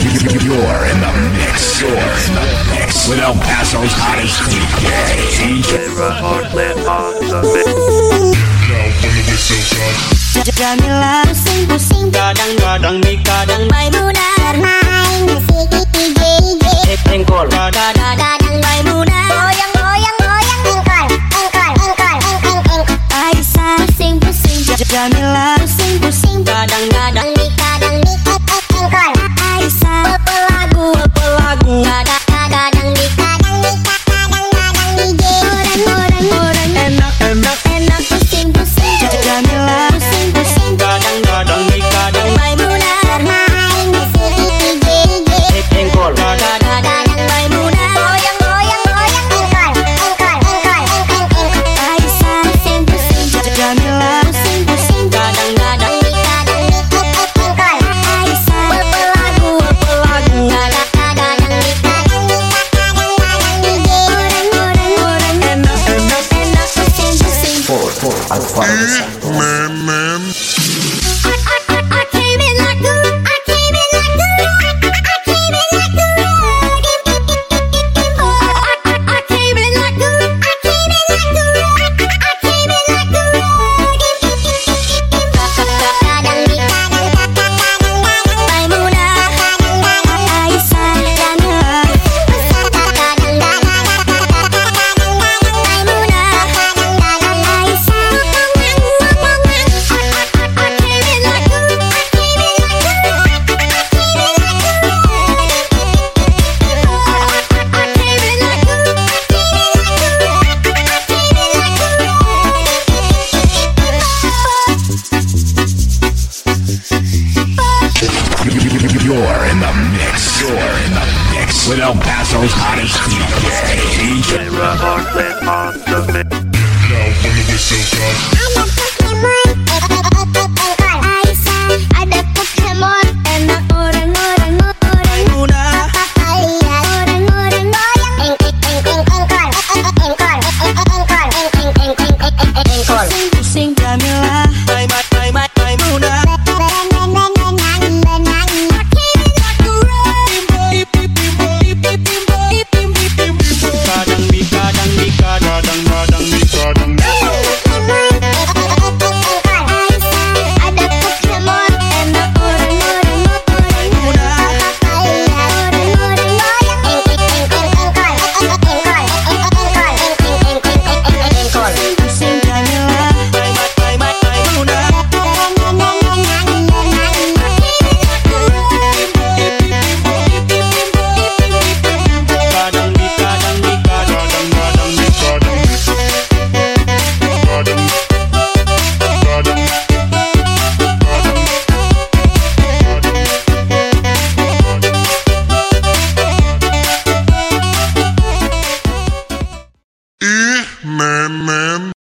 You're in the mix. You're in the mix with El Paso's hottest DJ. DJ Rod Bartlett on the mix. Now when the whistle comes. Daniela. Man, man. I, I, with El Paso's hottest DJ. DJ on the mix. Now when the whistle comes. I'm a Pokemon.